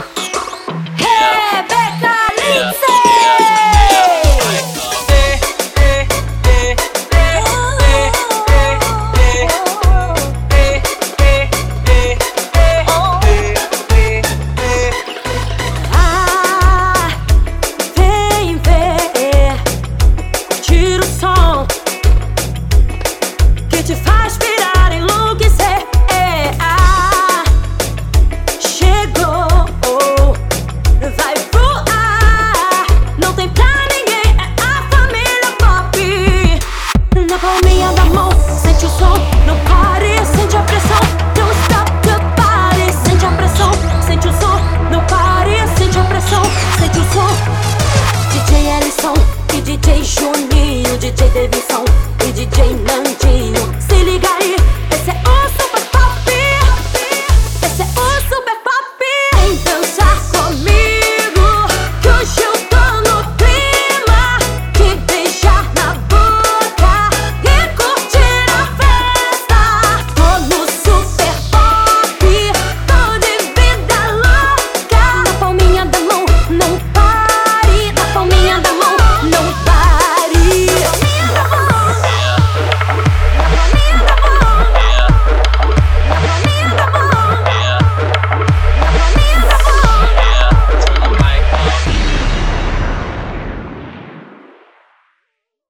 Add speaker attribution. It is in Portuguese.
Speaker 1: Hey, Becca Lindsay! DJ Ellison e DJ Juninho, DJ Davis